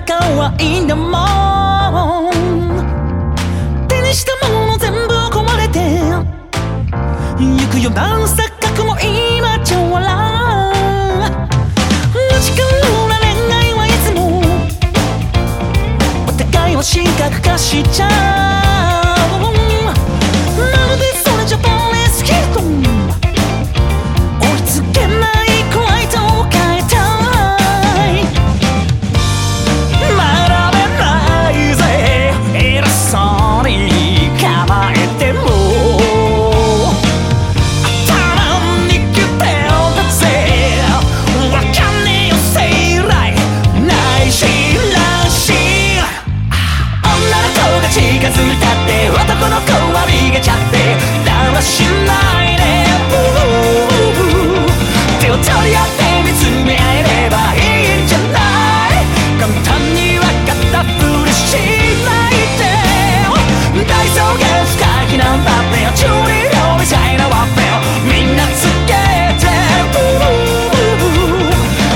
可愛いんだも。ん手にしたもの全部壊れてゆくよ何錯が近づいたって男の子は逃げちゃってだらしないね手を取り合って見つめ合えればいいんじゃない簡単に分かったふりしないで大草原深い避難だってよ中二病みたいなワッペンみんなつけて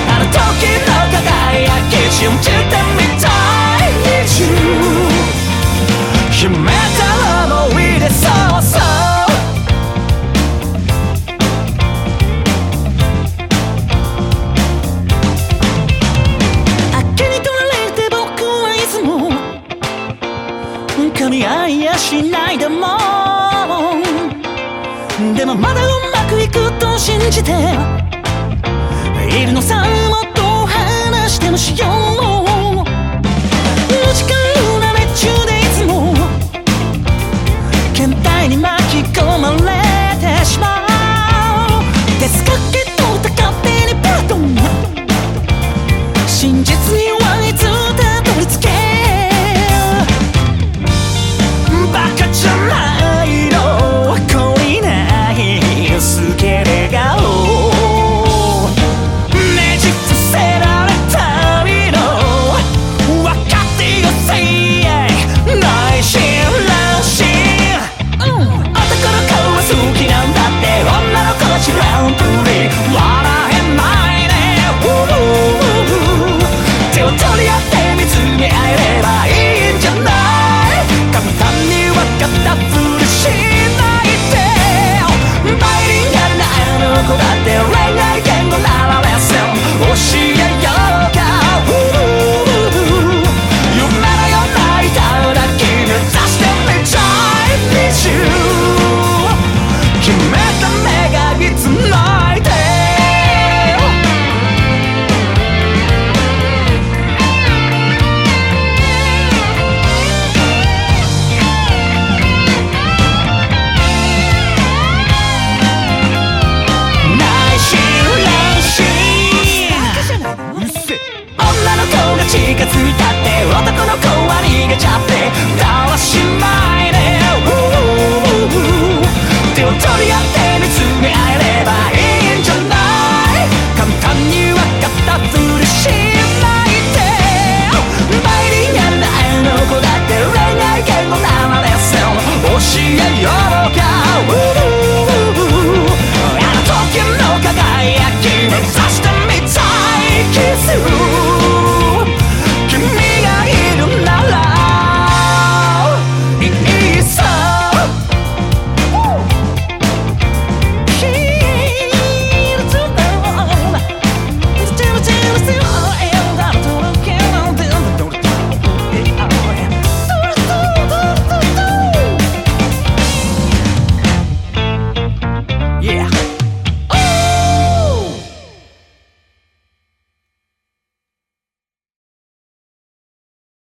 あの時の輝き信じ噛み合いやしないでも。でもまだうまくいくと信じて。いるのさもっと話してもしよう。